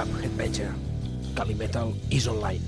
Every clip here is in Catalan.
cap Headbanger. Cali Metal is online.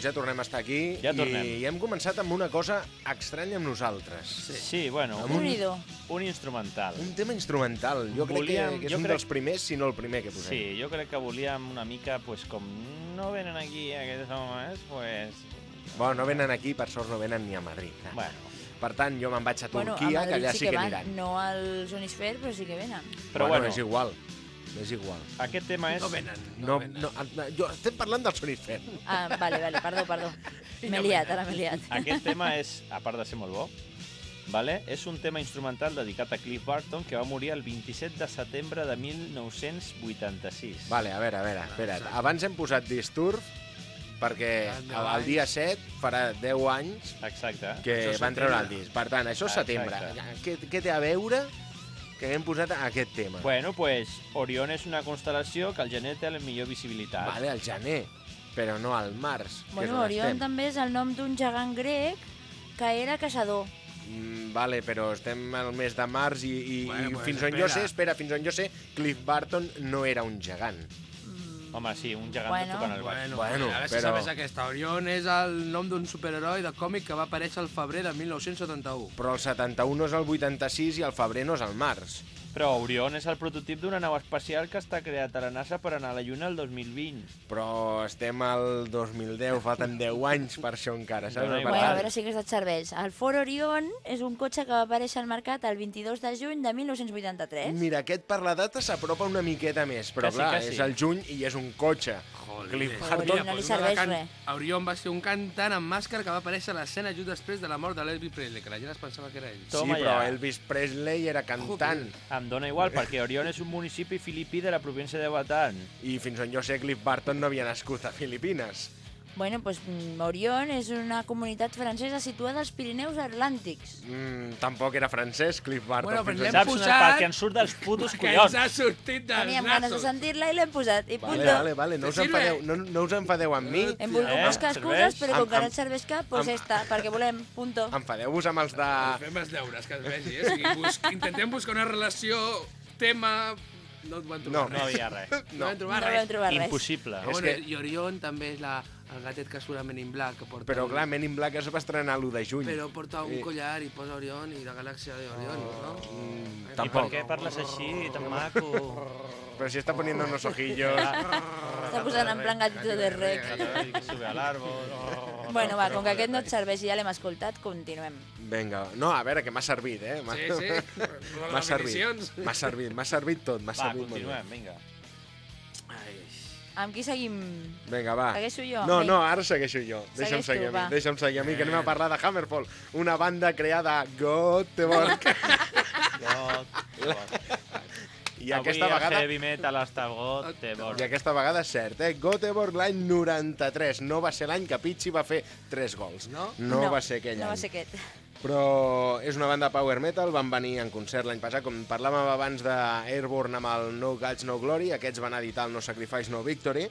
Doncs ja tornem a estar aquí Ja tornem. i hem començat amb una cosa estranya amb nosaltres. Sí, sí bueno, Amb un, un instrumental. Un tema instrumental. Jo crec Volíem- que, que és jo un crec- dels primers, si no el primer que posem. Sí, jo crec que volíem una mica, pues, com no venen aquí aquests homes, pues... Bueno, no venen aquí, per sort no venen ni a Madrid. eh? Bueno, Per tant, jo me'n vaig a Bueno, a Turquia, Madrid que allà sí sí que que van, aniran. no al Sonisfer, però sí que venen. però bueno, és igual. És igual. aquest tema és... No venen, no, No, venen. no, no, jo estem parlant del Sonisfer. Ah, vale, vale, perdó, perdó. M'he no liat, ara m'he liat. Aquest tema és, a part de ser molt bo, vale? és un tema instrumental dedicat a Cliff Barton que va morir el 27 de setembre de 1986. Vale, a veure, a veure, espera't. Abans hem posat Disturb, perquè el, el dia 7 farà 10 anys Exacte. que van treure el disc. Per tant, això és setembre. Què, què té a veure que hem posat aquest tema? Bueno, pues Orion és una constel·lació que al gener té la millor visibilitat. Vale, al gener, però no al març, que és Bueno, on Orion estem. també és el nom d'un gegant grec que era caçador. Mm, vale, però estem al mes de març i, i, Bueno, i pues fins on jo sé, espera, fins on jo sé, Cliff Barton no era un gegant. Home, sí, un gegant Bueno. tocant el baix. Bueno, Bueno, a veure si però- sabes aquesta. Orion és el nom d'un superheroi de còmic que va aparèixer al febrer de 1971. Però el 71 no és el 86 i el febrer no és el març. Però Orion és el prototip d'una nau espacial que està creat a la NASA per anar a la Lluna el 2020. Però estem al 2010, falten 10 anys per això encara, saps? Per igual. Bueno, a veure si aquests et serveix. El Ford Orion és un cotxe que va aparèixer al mercat el 22 de juny de 1983. Mira, aquest per la data s'apropa una miqueta més, però Que sí, clar, que sí. és el juny i és un cotxe. Cliff Orion Barton... no li serveix de res. Orion va ser un cantant amb màscara que va aparèixer a l'escena just després de la mort de l'Elvis Presley, que la gent es pensava que era ell. Sí, Toma però ja. Elvis Presley era cantant. Em dóna igual, perquè Orion és un municipi filipí de la província de Bataan. I fins on jo sé, Cliff Barton no havia nascut a Filipines. Bueno, pues mm, Orion és una comunitat francesa situada als Pirineus Atlàntics. Mm, tampoc era francès, Cliff Barton. Bueno, però l'hem posat- Perquè ens surt dels putos Que ens collons. ha sortit dels Teníem ganes de nassos. sentir-la i l'hem posat. I punto. Vale, vale, vale, no us, enfadeu, no, no us enfadeu amb mi. Hem volgut Eh, buscar excuses, però com que no et serveix cap, doncs am- ja està, perquè volem, punto. Enfadeu-vos amb els de... Fem els deures, que es vegi, eh? O sigui, bus... intentem buscar una relació, tema... No et van trobar No. No res. havia res. No, No. trobar No res. vam trobar res. Impossible. És bueno, que- I Orion també és la, el gatet que surt a Men in Black, que porta... Però clar, Men in Black es va estrenar l'1 de juny. Però porta un Eh. collar i posa Orion i la galàxia d'Orion, no? Mm, I per tampoc. què parles així, tan maco? Però si està poniendo unos ojillos... Està posant en plan gatito de rec. Sube al árbol. Bueno, va, com que aquest no et serveix i ja l'hem escoltat, continuem. Vinga, no, a veure, que m'ha servit, eh? Sí, sí. M'ha servit, m'ha servit, m'ha servit tot, m'ha Va, servit molt bé. continuem, vinga. Amb qui seguim? Vinga, va. Segueixo jo? No, Vinga. no, ara segueixo jo. Deixa'm seguir tu, a mi, va. deixa'm seguir a mi, que anem a parlar de Hammerfall, una banda creada a Göteborg. I aquesta Avui vegada... el heavy metal té vol. I aquesta vegada és cert, eh? Göteborg l'any 93. No va ser l'any que Pichi va fer 3 gols. No? No, va ser aquell No any. va ser aquest. Però és una banda power metal, van venir en concert l'any passat, com parlàvem abans de Airborne amb el No Gods No Glory, aquests van editar el No Sacrifice No Victory,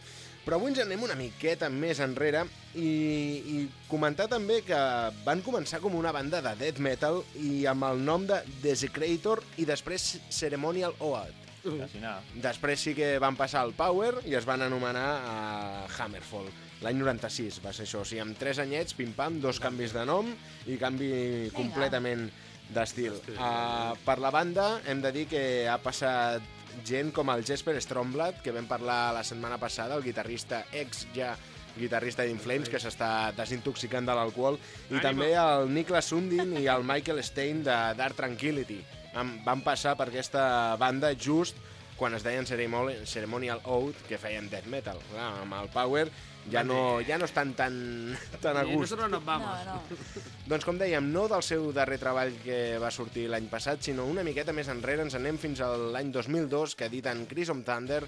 però avui ens anem una miqueta més enrere i, i comentar també que van començar com una banda de death metal i amb el nom de Desecrator i després Ceremonial Oath. Quasi nada. Després sí que van passar al Power i es van anomenar uh, Hammerfall. L'any 96 va ser això. O sigui, amb 3 anyets, pim-pam, dos canvis de nom i canvi completament d'estil. Uh, per la banda, hem de dir que ha passat gent com el Jesper Stromblad, que vam parlar la setmana passada, el guitarrista ex ja guitarrista d'Inflames, que s'està desintoxicant de l'alcohol, i també el Niklas Sundin i el Michael Stein de Dark Tranquility. Van, passar per aquesta banda just quan es deien Ceremonial, Ceremonial Oath, que feien death metal. Clar, amb el Power ja no, ja no estan tan, tan a I gust. nosotros nos No, vamos. no. Doncs com dèiem, no del seu darrer treball que va sortir l'any passat, sinó una miqueta més enrere, ens anem fins a l'any 2002, que editen Crimson Thunder,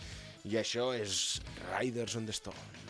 i això és Riders on the Storm.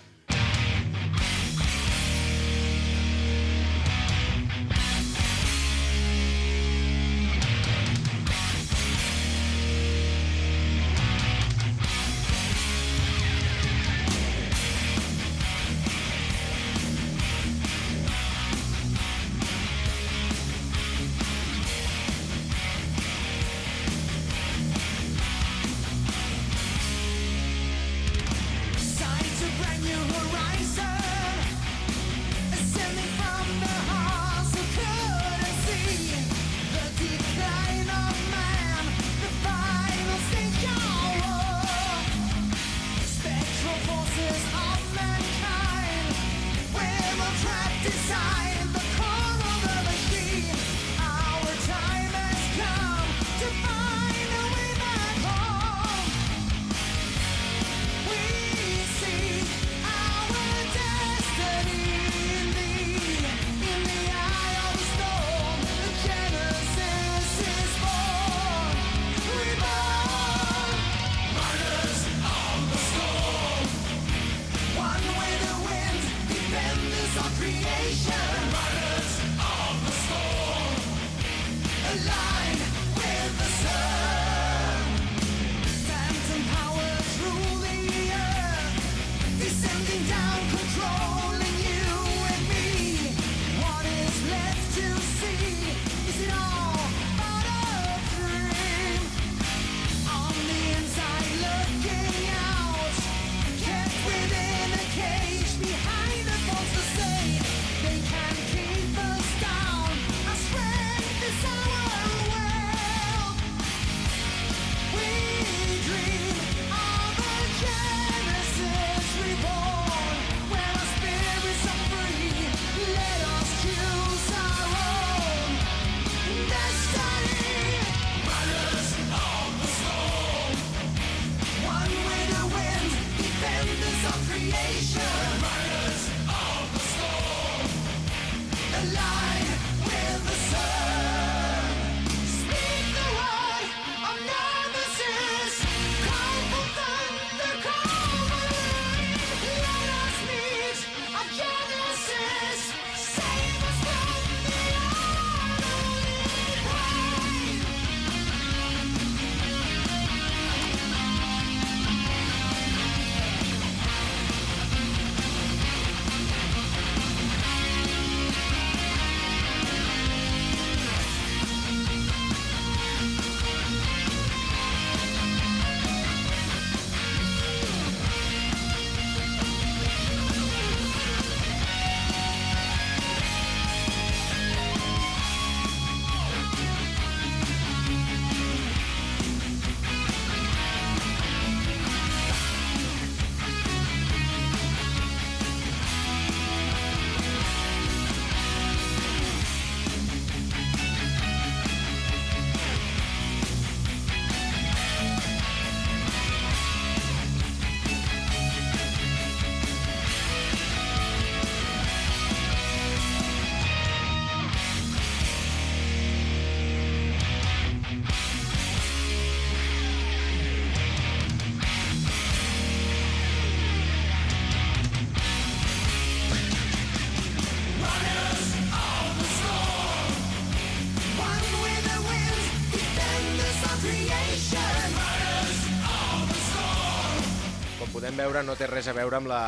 Podem veure no té res a veure amb la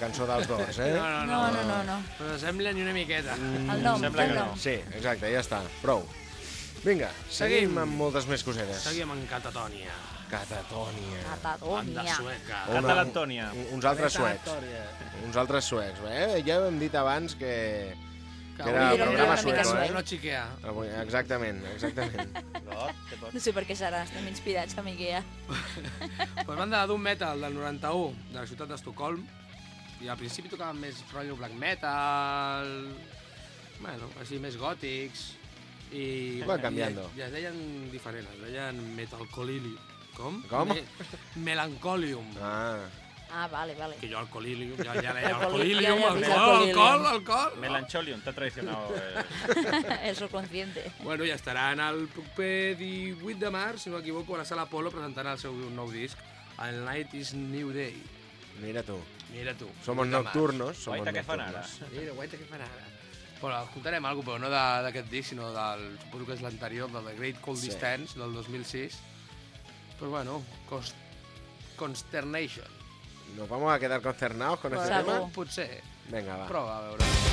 cançó dels Doors, eh? No, no, No, no, no, no. No s'assembla ni una miqueta. El nom, Sembla el que nom. no. Sí, exacte, ja està. Prou. Vinga, seguim, Seguim. amb moltes més cosetes. Seguim en Catatònia. Catatònia. Banda Catatonia. sueca. Catalantònia. Uns altres suecs. Uns altres suecs. Eh? Ja hem dit abans que... Que era avui programa sueco, eh? No xiquea. Avui, exactament, exactament. No. No sé per què serà, estem inspirats amb Ikea. Pues banda de Doom Metal del 91, de la ciutat d'Estocolm. I al principi tocaven més rotllo black metal... Bueno, així més gòtics. I... Va canviando. I, i es deien diferent, es deien metalcolili. Com? Com? Me Melancolium. Ah, Ah, vale, vale. Que jo alcoholilium, ja, ja alcoholilium, ja vist alcohol, alcoholilium. alcohol, alcohol. Melancholium, t'ha traicionat. Eh. El subconsciente. Bueno, i estaran el proper 18 de març, si no m'equivoco, a la sala Apolo presentant el seu nou disc, El Night is New Day. mira tu. Mira tu. Somos 18 de març. nocturnos. Somos Guaita, què fan ara? Mira, guaita, què fan ara? Bueno, escoltarem alguna però no d'aquest disc, sinó del, suposo que és l'anterior, del The Great Cold Sí. Distance, del 2006. Però bueno, Const Consternation. Nos vamos a quedar concernados con este tema. Potser. Venga, va. Prova, a veure.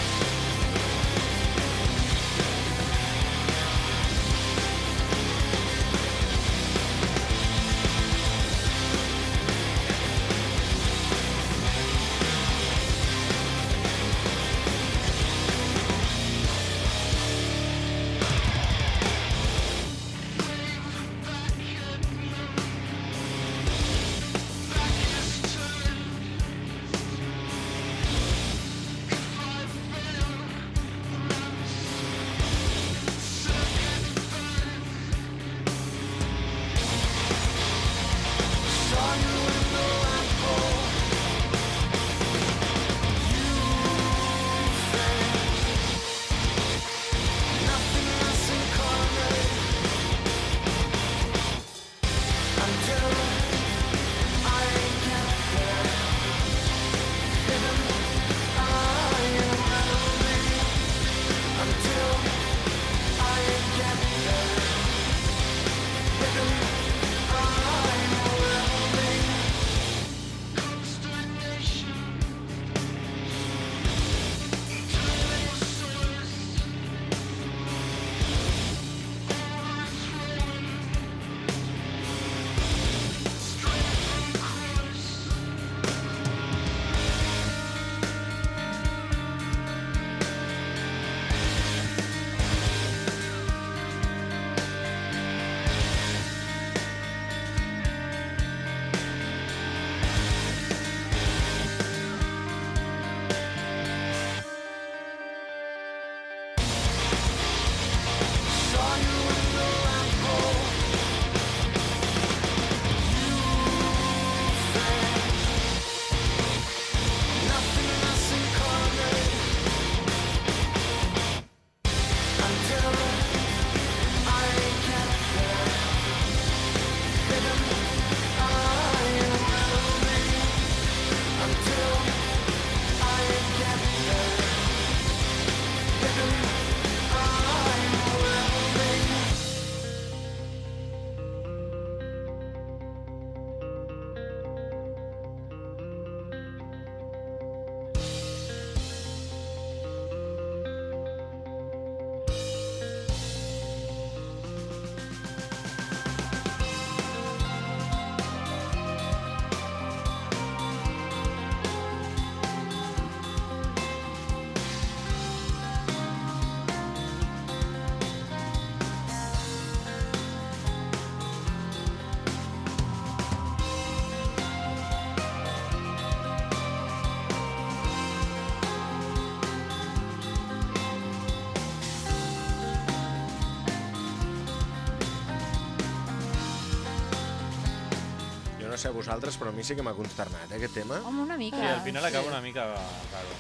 Sé a vosaltres, però a mi sí que m'ha consternat, eh, aquest tema. Home, una mica. Sí, al final acaba una mica raro.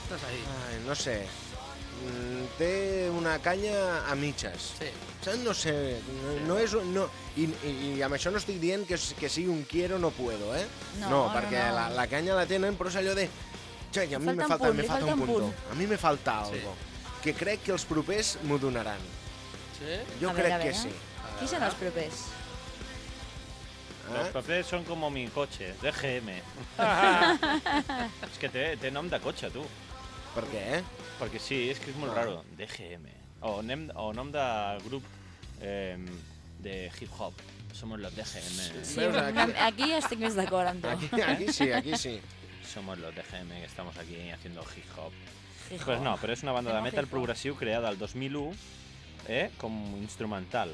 Ai, no sé. Mm, Té una canya a mitges. Sí. Saps? No sé, no, no és... un- No, i, i, I amb això no estic dient que, s- que sigui un quiero no puedo, eh? No, no perquè no. La, la canya la tenen, però és allò de... Che, a mi Falta me un falta, punt, me li falta un punt. A mi me falta Sí. algo. Que crec que els propers m'ho donaran. Sí? Jo A crec veure, a que veure. sí. Qui són els propers? Los Eh? papers son como mi coche, DGM. és que té, té nom de cotxe, tu. Per què? Perquè sí, és que és molt Ah. raro. DGM. O, nem, o nom de grup eh, de hip-hop. Somos los DGM. Sí, Veus, aquí- aquí... aquí estic més d'acord amb tu. Aquí, aquí sí, aquí sí. Somos los DGM que estamos aquí haciendo hip-hop. Hijo. Pues no, però és una banda de metal progressiu creada el 2001 eh, com instrumental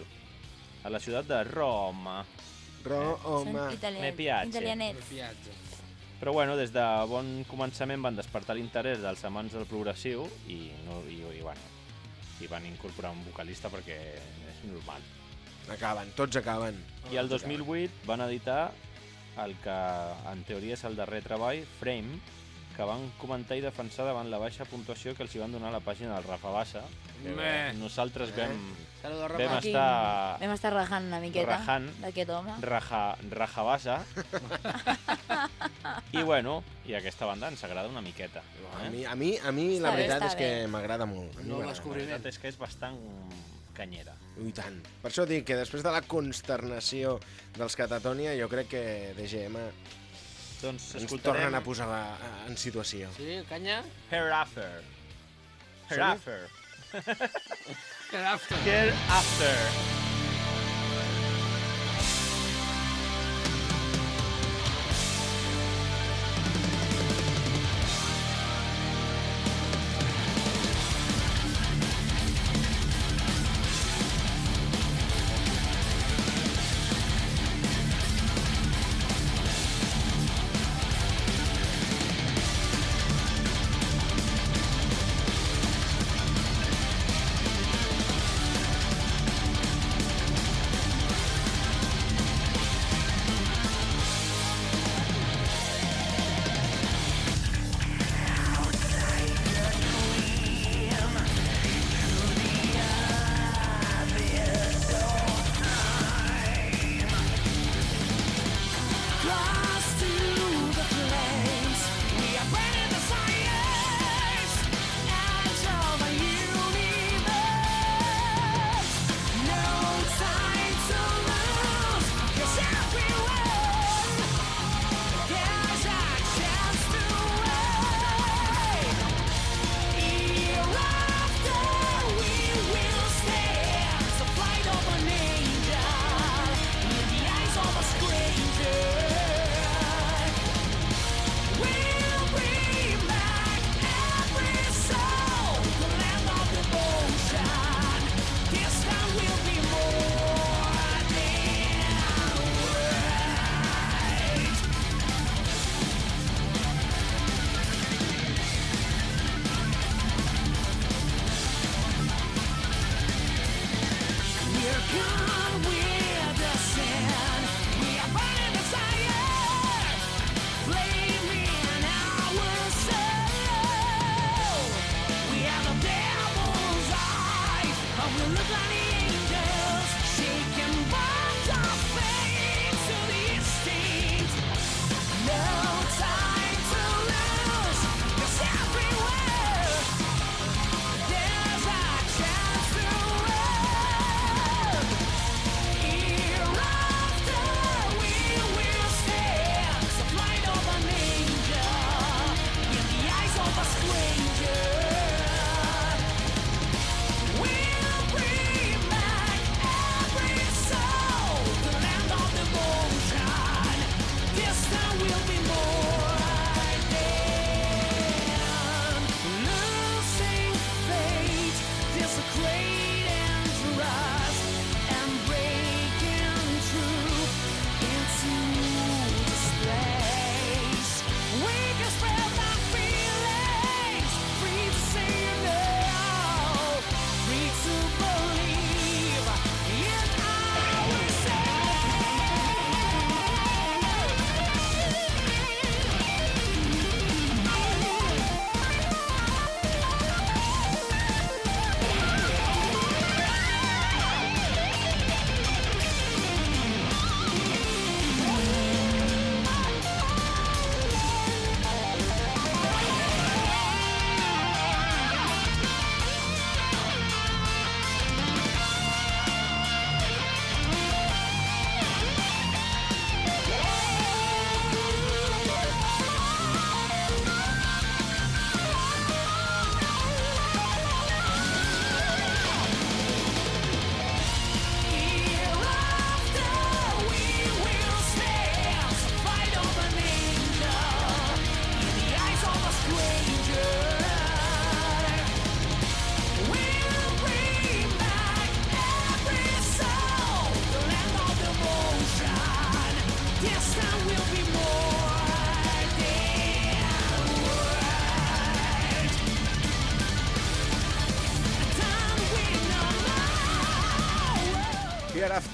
a la ciutat de Roma. Roma. Són italians. Me piace. Italianets. viatge. Però bueno, des de bon començament van despertar l'interès dels amants del progressiu i, no, i, i, bueno, i van incorporar un vocalista perquè és normal. Acaben, tots acaben. I el 2008 van editar el que en teoria és el darrer treball, Frame, que van comentar i defensar davant la baixa puntuació que els hi van donar a la pàgina del Rafa Bassa. Que Meh. nosaltres vam, Saludos, vam Rafa. Aquí estar Vam estar rajant una miqueta Rajant. d'aquest home. raja, raja bassa. I bueno, i aquesta banda ens agrada una miqueta. A Eh? mi, a mi, a mi la Està bé, veritat és que bé. m'agrada molt. A No. La veritat és que és bastant canyera. I tant. Per això dic que després de la consternació dels Catatonia, jo crec que DGM Doncs ens escoltarem tornen a posar a- en situació. Sí, canya. Hereafter. Som-hi? Hereafter. Hereafter. Hereafter.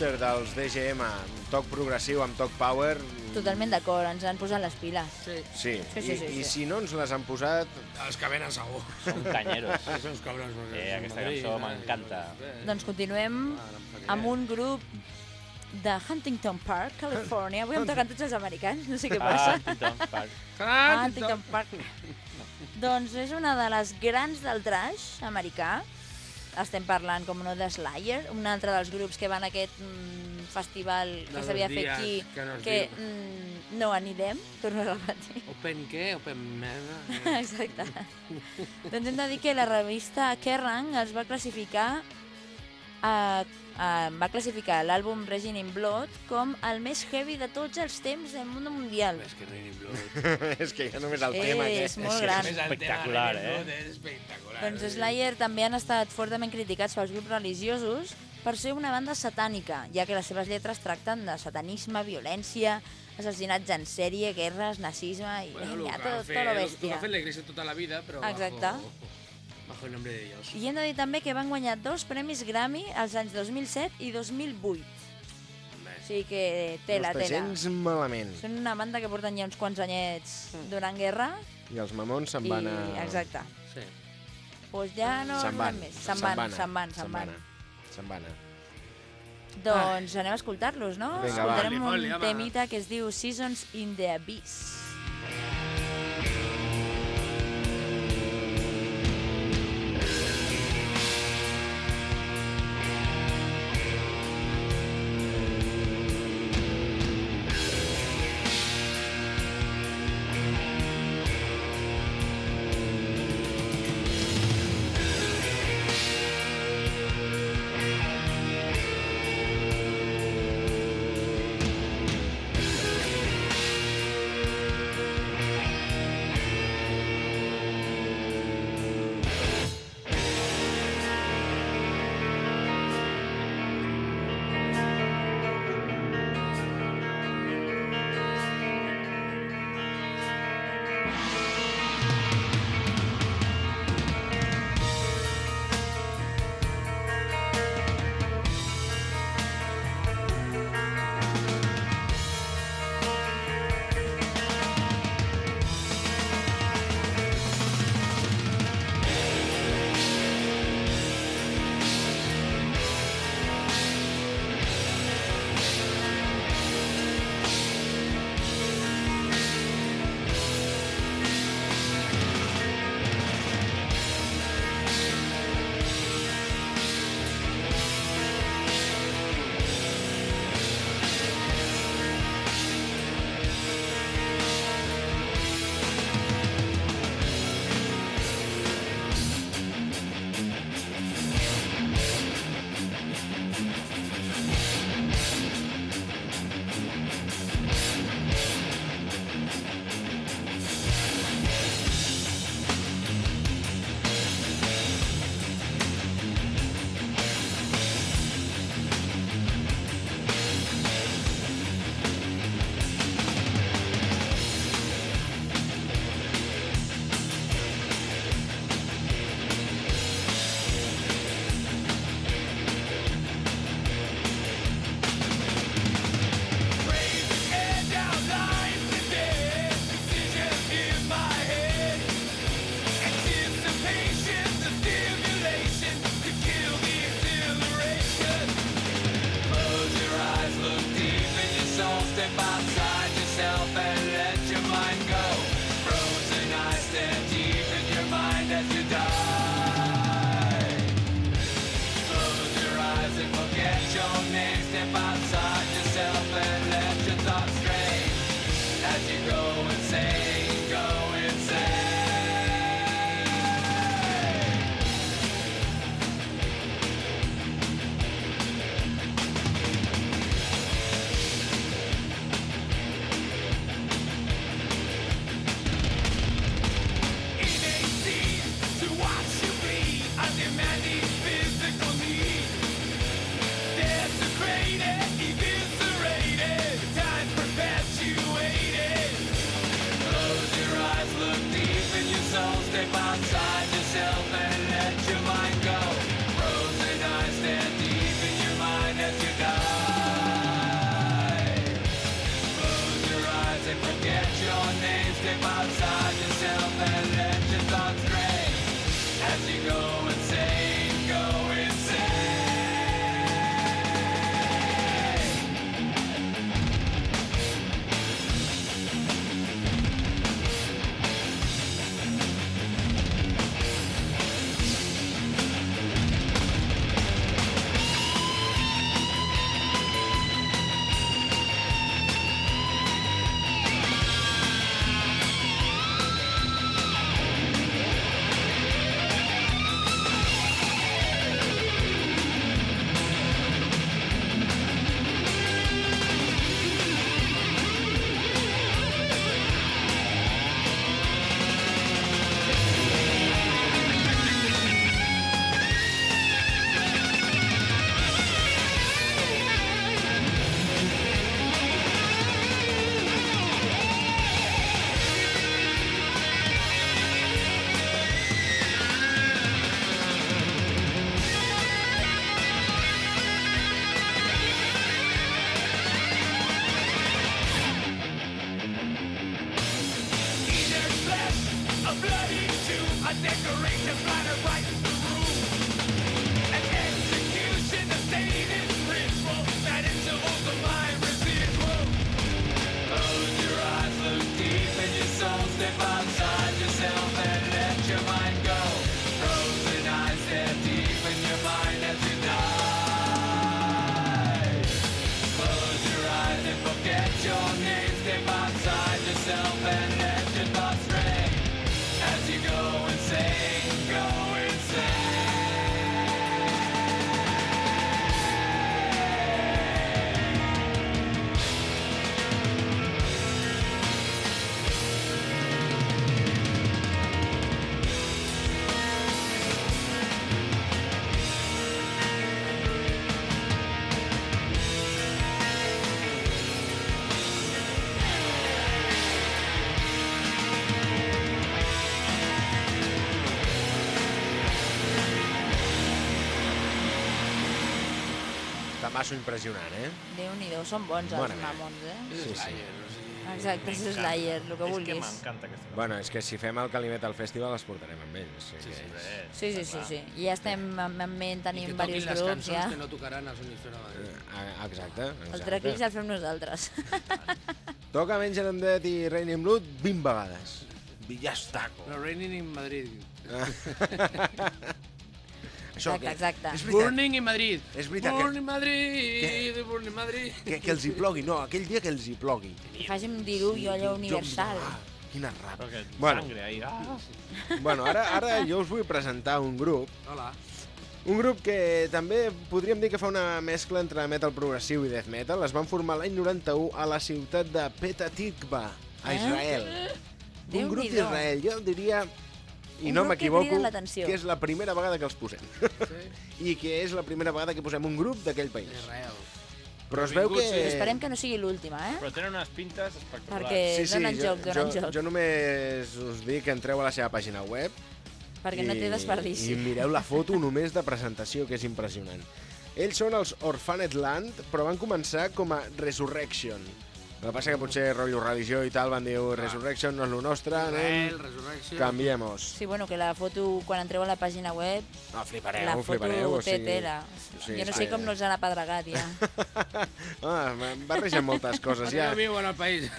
Shifter dels DGM, toc progressiu amb toc power, Totalment d'acord, ens han posat les piles. Sí. sí. Sí, sí, I, sí, I sí. si no ens les han posat, Els que venen segur. Són canyeros. Són uns cabrons. Eh, aquesta cançó eh, m'encanta. eh, Doncs continuem fa amb un grup de Huntington Park, Califòrnia. Avui em toquen tots els americans, no sé què Ah, passa. Huntington Park. Ah, Huntington Park. doncs és una de les grans del trash americà. Estem parlant, com no, de Slayer, un altre dels grups que van a aquest mm, festival que Dels s'havia fet aquí, que no que mm, no anirem, torno a repetir. Open què? Open merda? Exacte. doncs hem de dir que la revista Kerrang els va classificar a, a, va classificar l'àlbum Regin in Blood com el més heavy de tots els temps del món mundial. És que Raining Blood... és que ja només el Eh, tema és aquest. molt és gran. Més el tema Espectacular, eh? És espectacular. Doncs Slayer també han estat fortament criticats pels grups religiosos per ser una banda satànica, ja que les seves lletres tracten de satanisme, violència, assassinats en sèrie, guerres, nazisme i Bueno, lo ja, que tot, ha fet- tot lo Lo que bèstia. ha fet la Iglesia tota la vida, però Exacte. bajo, bajo el nombre de Dios. I hem de dir també que van guanyar dos premis Grammy als anys 2007 i 2008. O sigui que tela, no està tela. gens malament. Són una banda que porten ja uns quants anyets donant guerra I els mamons se'n van a... Exacte. Sí. Doncs ja no Se'n van. Se'n van, se'n van, se'n van. Se'n van. Doncs anem a escoltar-los, no? Vinga, va. Escoltarem foli, un temita que es diu Seasons in the Abyss. Seasons Tamasso impressionant, eh? Déu-n'hi-do, són bons els mamons, eh? Sí, sí. Exacte, és Slayer, el que És que vulguis. m'encanta aquesta cançó. Bueno, és que si fem el Calimetal Festival els portarem amb ells. Sí, sí, sí. Sí, sí, sí, sí. I ja estem en, en ment, I tenim que diversos toquin les grups, cançons ja. que no tocaran als Unifera de Madrid. Ah, Exacte, El exacte. tracklist el fem nosaltres. Toca Angel and Dead i Raining Blood 20 vegades. I està. Però Raining in Madrid. Això, Exacte, exacte. És veritat, Burning in Madrid. És veritat que- Burning Madrid, Burning Madrid. que, que els hi plogui. No, aquell dia que els hi plogui. Que faci un diluvi allò universal. Ah, quina ràbia. Però que Bueno. sangre ahí. Ah. Bueno, ara, ara jo us vull presentar un grup Hola. Un grup que també podríem dir que fa una mescla entre metal progressiu i death metal. Es van formar l'any 91 a la ciutat de Petah Tikva, a Eh? Israel. Un grup d'Israel, jo diria, i Un no que m'equivoco, l'atenció. que és la primera vegada que els posem. Sí. I que és la primera vegada que posem un grup d'aquell país. Israel. Però es veu que... Benvinguts, Esperem que no sigui l'última, eh? Però tenen unes pintes espectaculars. Perquè donen jo, joc, donen jo, joc. jo només us dic que entreu a la seva pàgina web Perquè no té desperdici. I mireu la foto només de presentació, que és impressionant. Ells són els Orphanet Land, però van començar com a Resurrection. El que passa que potser rotllo religió i tal van dir Resurrection no és el nostre, anem, Resurrection. canviemos. Sí, bueno, que la foto, quan entreu a la pàgina web, No, flipareu, la foto flipareu. o té sigui- tela. sí, jo no sé com no els han apedregat, ja. ah, barregen moltes coses, ja. no viuen al país.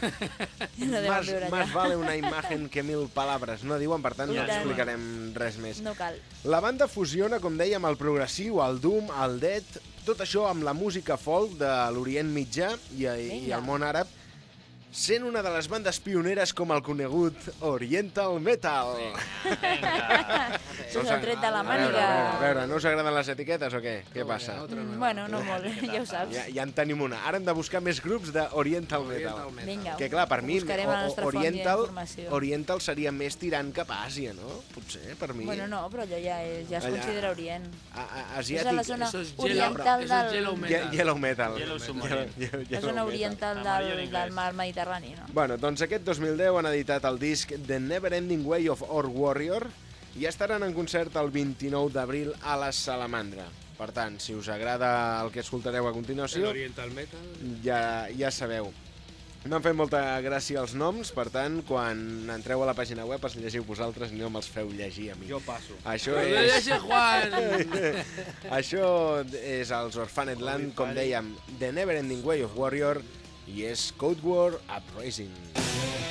No deuen Más, viure más allà. vale una imagen que mil palabres, no diuen, per tant no tant. explicarem res més. No cal. La banda fusiona, com dèiem, el progressiu, el doom, el death, tot això amb la música folk de l'Orient Mitjà i, i el món àrab, sent una de les bandes pioneres com el conegut Oriental Metal. Això és el tret de la A veure, a veure, a màniga. veure, no us agraden les etiquetes o què? Què passa? Mm, Bueno, no molt, ja ho saps. Ja, ja en tenim una. Ara hem de buscar més grups d'Oriental Metal. Oriental Metal. Vinga, Que clar, per mi, Oriental. Oriental seria més tirant cap a Àsia, no? Potser, per mi. Bueno, no, però allò ja, és, ja es Allà- considera Orient. A, a, És asiàtic. a la zona Això és gel- oriental això és del... yellow Ye- metal. Yellow Metal. Yellow Submarine. Yellow- La yellow zona metal. oriental Amarillo en del, mar Mediterrani, no? Bueno, doncs aquest 2010 han editat el disc The Never Ending Way of Our Warrior i estaran en concert el 29 d'abril a la Salamandra. Per tant, si us agrada el que escoltareu a El continuació, Oriental Metal. ja, ja sabeu. M'han fet molta gràcia els noms, per tant, quan entreu a la pàgina web els llegiu vosaltres i no me'ls feu llegir a mi. Jo passo. Això Però és... deixa Juan! Això és els Orphanet Land, com dèiem, The Never Ending Way of Warrior i és Code War Uprising.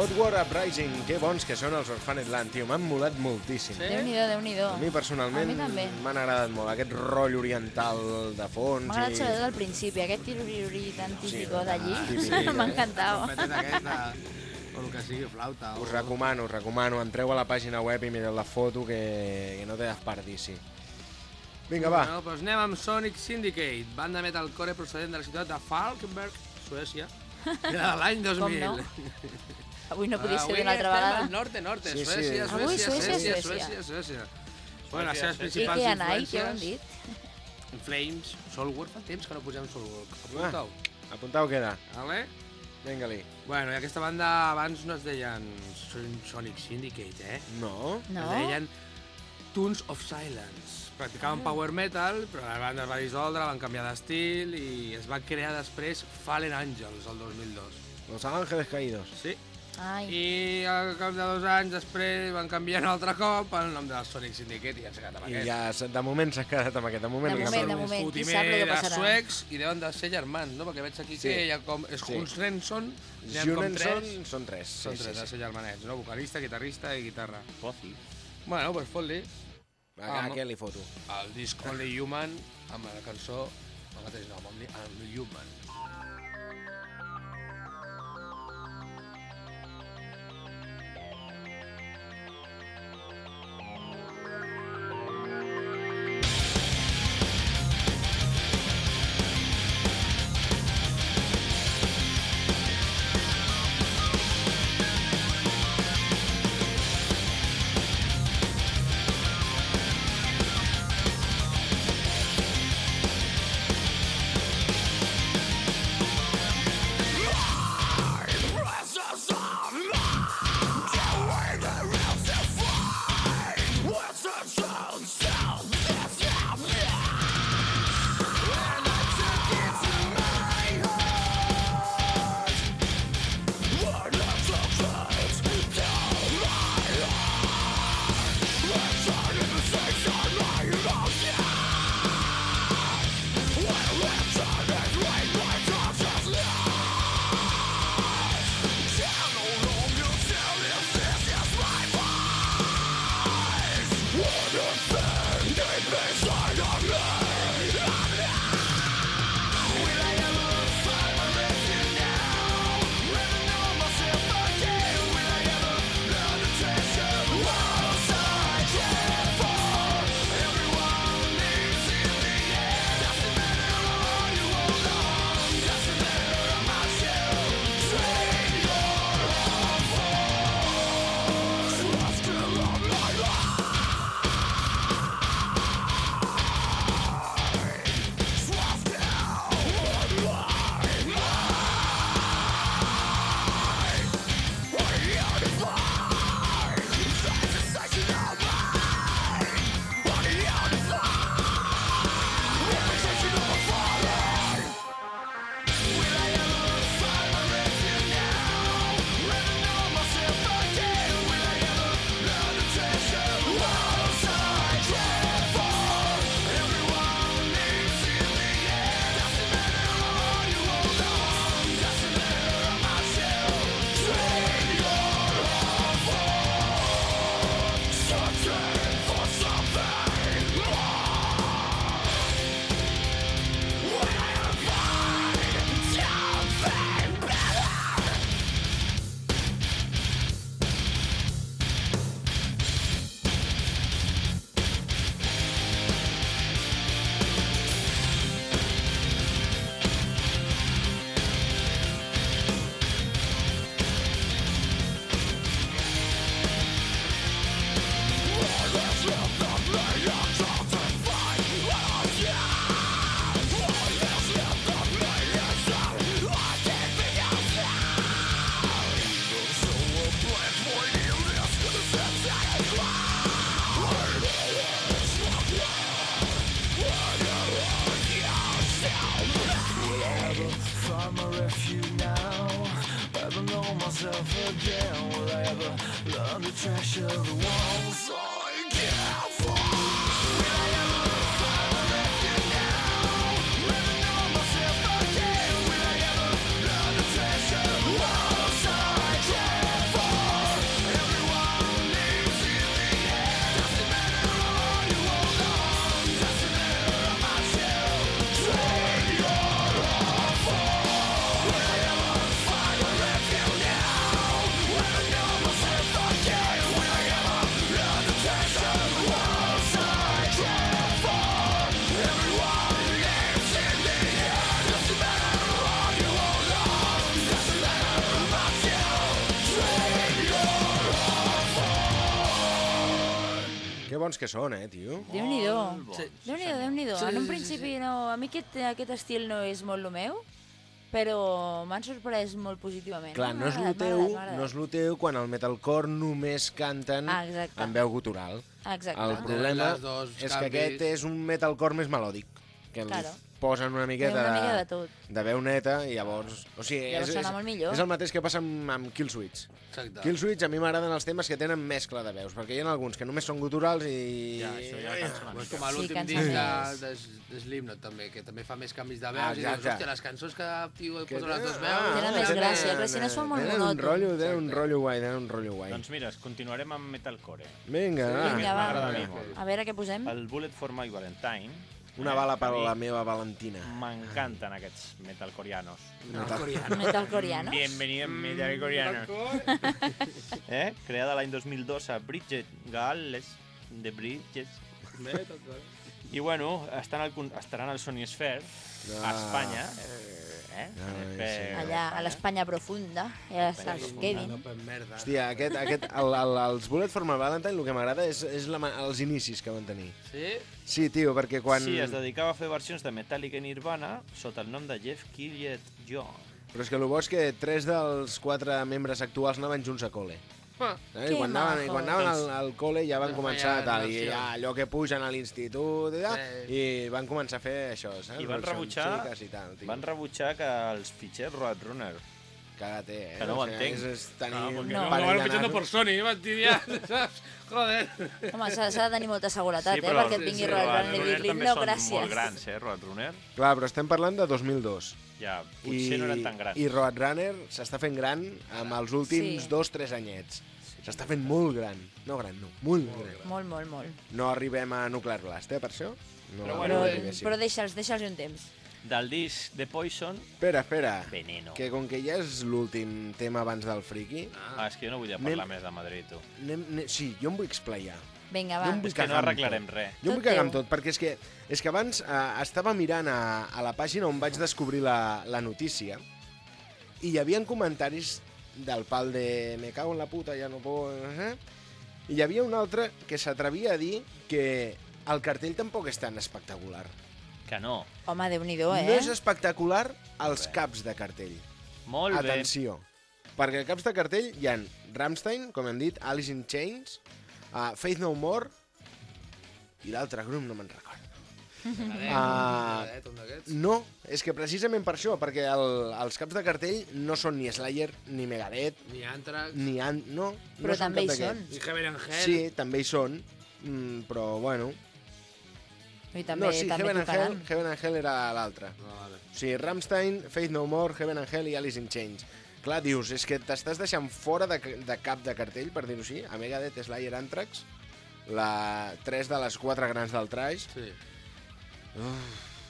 God War Uprising, que bons que són els Orphaned Land, tio, m'han molat moltíssim. Sí? Déu-n'hi-do, déu nhi A mi personalment A mi també. m'han agradat molt, aquest rotllo oriental de fons. M'ha agradat i... sobretot al principi, aquest tiruriuri tan típico Sí, d'allí. típic, M'ha eh? aquesta, o el que sigui, flauta. Us o... recomano, us recomano, entreu a la pàgina web i mireu la foto que, que no té desperdici. Vinga, va. Bueno, doncs anem amb Sonic Syndicate, banda metalcore procedent de la ciutat de Falkenberg, Suècia, de l'any 2000. Com no? Avui no podia ser Avui d'una altra estem vegada. al norte, norte, Sí, sí. Suècia, Suècia, Avui Suècia, Suècia, Suècia. Suècia, Suècia. Bueno, les seves Suècia, I principals què, Anai, què han dit? Flames, Soulwork, fa temps que no posem Soulwork. Apuntau. Apuntau queda. Vale? Vinga-li. Bueno, i aquesta banda abans no es deien Son- Sonic Syndicate, eh? No? No? Es deien Tunes of Silence. Practicaven power metal, però la banda es va dissoldre, van canviar d'estil i es va crear després Fallen Angels, el 2002. Los Ángeles Caídos. Sí. Ai, I al cap de dos anys després van canviar un altre cop el nom del Sonic Syndicate i ja s'ha quedat amb I aquest. ja, s- de moment s'ha quedat amb aquest. De moment, De moment, de res. moment. qui sap el que de passarà. suecs i deuen de ser germans, no? Perquè veig aquí Sí. que hi ha com... És Sí. Huns Renson, n'hi ha com Junenson tres. són tres. Són Sí, tres, sí, de sí. ser germanets, no? Vocalista, guitarrista i guitarra. Pozi. Bueno, doncs fot-li A, a Ah, què li foto? el disc Only Human amb la cançó el mateix nom, Only, Only Human. Que són, eh, tio. Déu-n'hi-do. Sí. Déu-n'hi-do, Déu-n'hi-do. Sí, En un sí, sí, principi no... A mi aquest, aquest estil no és molt el meu, però m'han sorprès molt positivament. Clar, no és el teu, no és el teu quan al metalcore només canten Ah, exacte. amb veu gutural. Exacte. El problema és que aquest és un metalcore més melòdic, que li Claro. Posen una miqueta, una mica de de, tot. de veu neta i llavors... O sigui, Llavors és, sona és, molt millor. és el mateix que passa amb, amb Killswitch. Exacte. Killswitch a mi m'agraden els temes que tenen mescla de veus, perquè hi ha alguns que només són guturals i... Ja, això ja cansa una És mica. com a l'últim cansa disc de, de, Slipknot, també, que també fa més canvis de veus. Ah, i dius, hòstia, les cançons que tio, Que posen les dues veus... Tenen més gràcia, clar, si no fa molt tenen un rotllo, tenen un rotllo guai, tenen un rotllo guai. Doncs mira, continuarem amb metalcore. Vinga, va. Vinga, va. A veure què posem. El Bullet for My Valentine. Una bala per a la meva Valentina. M'encanten aquests metalcoreanos. No, coreano. Metal coreano. Bienvenidos metalcoreanos. eh? Creada l'any 2002 a Bridget Gales, de Bridges. I bueno, estan al, estaran al Sony Sphere, a Ah. Espanya. Eh? Ai, Sphere, sí. Allà, a l'Espanya profunda. Ja està el Kevin. Hòstia, aquest, aquest, el, el, els Bullet for my Valentine, el que m'agrada és, és la, els inicis que van tenir. Sí? Sí, tio, perquè quan... Sí, es dedicava a fer versions de Metallica i Nirvana sota el nom de Jeff Killiet John. Però és que el bo és que tres dels quatre membres actuals anaven junts a col·le. Ah, Eh? I quan anaven, i quan anaven al, majos. al col·le ja van Ja començar feien tal, i ja, allò que pugen a l'institut i, Sí. i van començar a fer això, saps? I van rebutjar, I tal, tio. van rebutjar que els fitxers Roadrunner. Cagate, eh? Que no ho O sigui, entenc. És, és tenir un perquè No. no, parell no, de fichando nanos. por Sony, fastidiar, saps? Joder. Home, s'ha de tenir molta seguretat, Sí, eh? però Perquè et vingui sí, Roadrunner i Roadrunner dir-li també no, són gràcies. molt grans, eh, Roadrunner. Clar, però estem parlant de 2002. Ja, potser no eren tan grans. I Roadrunner s'està fent gran amb els últims Sí. dos, tres anyets. S'està fent molt gran. No gran, no, molt, gran. Molt, molt, molt. No arribem a Nuclear Blast, eh, per això? No, Però bueno, arribéssim. però deixa'ls, deixa'ls un temps. Del disc de Poison, Espera, espera. Veneno. Que com que ja és l'últim tema abans del friki, Ah, és que jo no vull parlar més de Madrid, tu. anem, anem, sí, jo em vull explayar. Vinga, Jo va. em vull És que no arreglarem tot. res. Jo em Tot vull cagar amb tot, perquè és que, és que abans eh, estava mirant a, a la pàgina on vaig descobrir la, la notícia i hi havia comentaris del pal de me cago en la puta, ja no puedo... Eh? I hi havia un altre que s'atrevia a dir que el cartell tampoc és tan espectacular. Que no. Home, Déu-n'hi-do, eh? No és espectacular els caps de cartell. Molt bé. Atenció, perquè caps de cartell hi han Rammstein, com hem dit, Alice in Chains, uh, Faith No More i l'altre grup no me'n recordo. Ah, d'aquests. No, és que precisament per això, perquè el, els caps de cartell no són ni Slayer, ni Megadeth, Ni Anthrax, ni An... No, Però no també hi són. ni Heaven Angel. Sí, també hi són, mm, però bueno... I també, no, sí, també Heaven and, Hell. Heaven and Hell era l'altre. No, vale. O sigui, Rammstein, Faith No More, Heaven and Hell i Alice in Chains. Clar, dius, és que t'estàs deixant fora de, de cap de cartell, per dir-ho així, a Megadeth, Slayer, Anthrax, la, tres de les quatre grans del trash, Sí.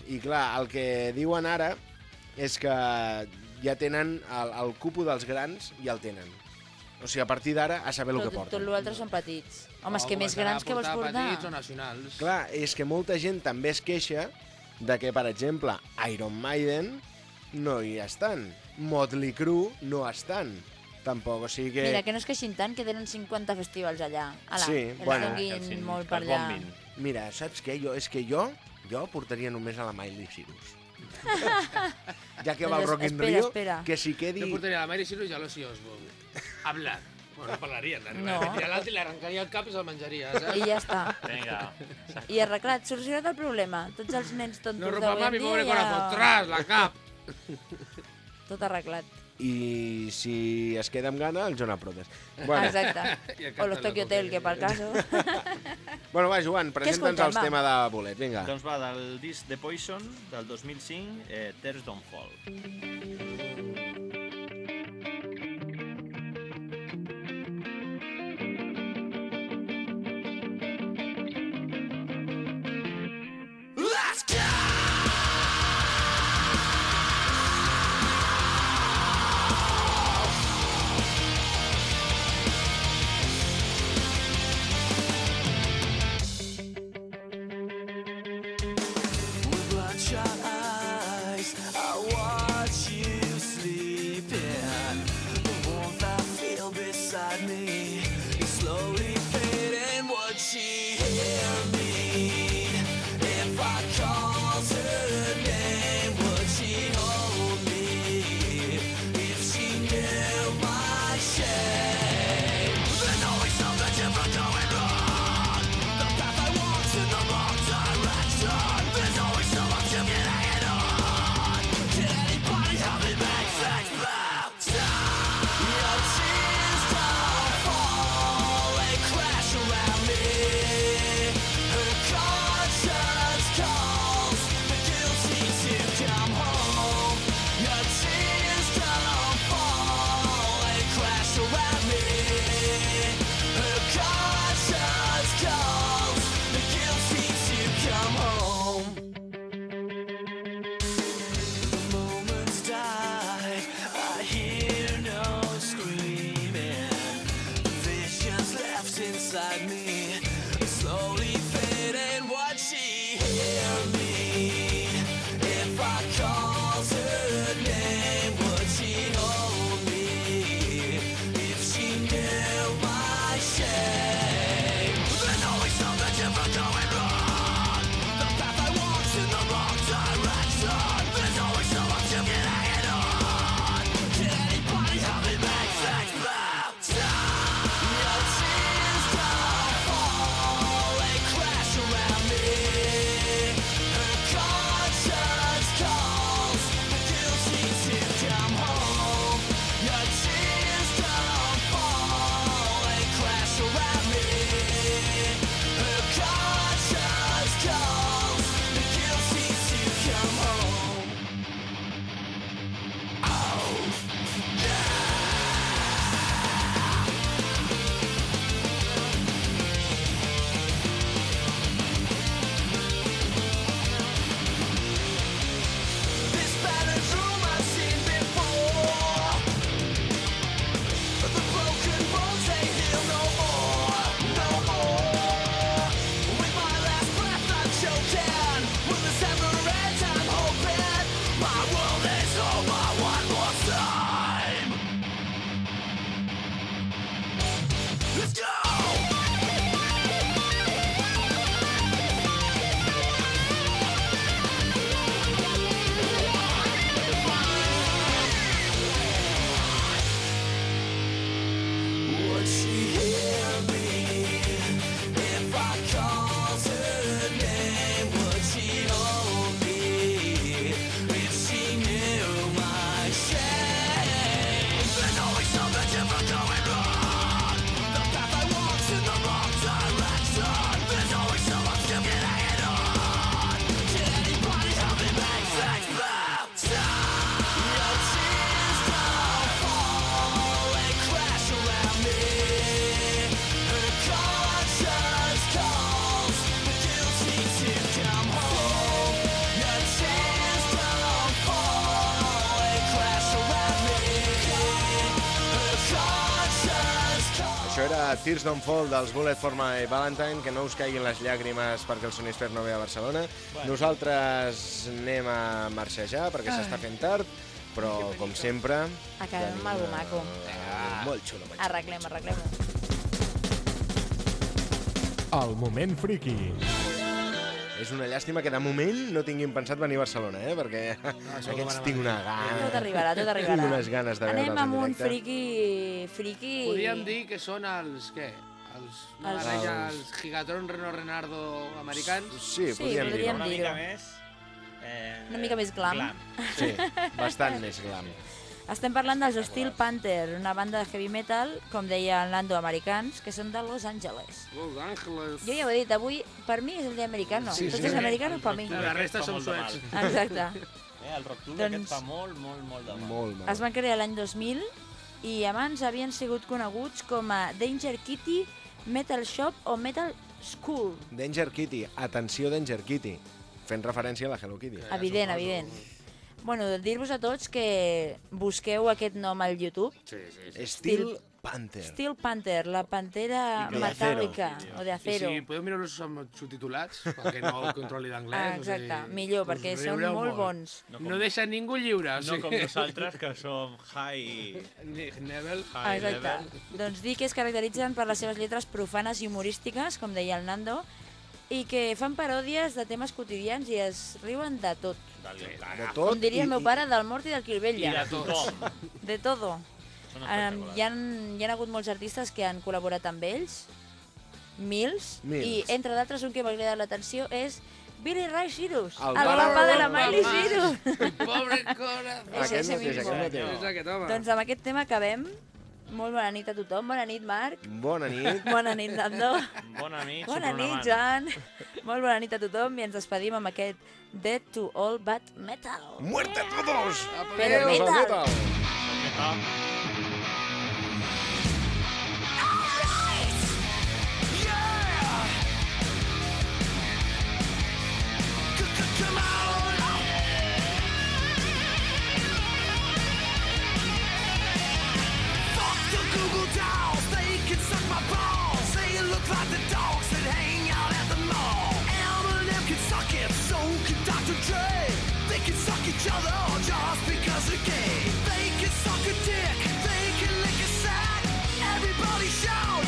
I clar, el que diuen ara és que ja tenen el, el cupo dels grans, ja el tenen. O sigui, a partir d'ara, a saber el que Tot, tot porten. l'altre són petits. Home, és que més grans que vols portar? Petits o nacionals. Clar, és que molta gent també es queixa de que, per exemple, Iron Maiden no hi estan. Motley Crue no estan. Tampoc, o sigui que... Mira, que no es queixin tant, que tenen 50 festivals allà. Ala, Sí, els bueno. Els- molt que per allà. bombin. Mira, saps què? Jo, és que jo, jo portaria només a la Miley Cyrus. ja que va al Doncs Rock in espera, Rio, espera. que s'hi quedi... Jo portaria la Mary Cyrus i a l'Ossi Osbourne. Hablar. Bueno, no parlarien, No. arribaria no. a l'altre i li arrencaria el cap i se'l menjaria, saps? I ja està. Vinga. I arreglat, solucionat el problema. Tots els nens tontos No d'avui más mi en pobre dia corazón. ja... Tras, la cap. Tot arreglat. I si es queda amb gana, el Jonah Brothers. Bueno, Exacte. O los Tokyo Hotel, que- pel caso. bueno va, Joan, presenta'ns el va? tema de Bullet, vinga. Doncs va, del disc de Poison, del 2005, eh, Tears Don't Fall. Bloodshot eyes, Tears Don't Fall dels Bullet for My Valentine, que no us caiguin les llàgrimes perquè el Sonisfer no ve a Barcelona. Nosaltres anem a marxejar perquè s'està fent tard, però com sempre... Acabem amb algo maco. Ah, molt xulo, molt xulo. Arreglem, arreglem. El moment friki. És una llàstima que de moment no tinguin pensat venir a Barcelona, eh? perquè això aquests tinc una gana. Tot arribarà, tot arribarà. Tinc unes ganes de Anem veure'ls en amb un directe. friki... friki... Podríem dir que són els, què? Els, Els- barreja, els Gigatron Reno Renardo americans. Sí, Sí, podríem dir-ho. Una mica més... Eh, Una mica més glam. Sí, bastant més glam. Estem parlant dels Steel Panther, una banda de heavy metal, com deia el Nando, americans, que són de Los Angeles. Los Angeles. Jo ja ho he dit, avui per mi és el dia americano. Sí, Tot sí. és americano per mi. La resta són molt suecs. mal. Exacte. Eh, el rock tour Doncs- aquest fa molt, molt, molt de mal. Molt Es mal. van crear l'any 2000 i abans havien sigut coneguts com a Danger Kitty, Metal Shop o Metal School. Danger Kitty, atenció Danger Kitty, fent referència a la Hello Kitty. Evident, evident. Bueno, dir-vos a tots que busqueu aquest nom al YouTube. Sí, sí, sí. Steel Panther. Steel Panther, la pantera I de metàl·lica, o de I acero. si podeu mirar-los amb subtitulats, perquè no el controli d'anglès. Ah, exacte, millor, perquè són molt bons. No No deixa ningú lliure. o No sigui. com nosaltres, que som high, Ni- Neville. Ah, high exacte. level. Doncs dir que es caracteritzen per les seves lletres profanes i humorístiques, com deia el Nando, i que fan paròdies de temes quotidians i es riuen de tot. De tot. Com diria el i- meu pare, del mort i del I Quilvella. de tothom. De todo. Um, hi, han, hi han hagut molts artistes que han col·laborat amb ells, mils, Mils. i entre d'altres un que m'ha cridat l'atenció és Billy Ray Cyrus, El el, papa de la Miley. Cyrus. Pobre corazón. Aquest mateix, aquest mateix. aquest home. doncs amb aquest tema acabem. Molt bona nit a tothom. Bona nit, Marc. Bona nit. Bona nit, Nando. Bona nit, Bona nit. Joan. Molt bona nit a tothom i ens despedim amb aquest Dead to All Bad Metal. ¡Muerte a todos! Pero Nos al metal. Each other just because they're gay. They can suck a dick, they can lick a sack. Everybody shout,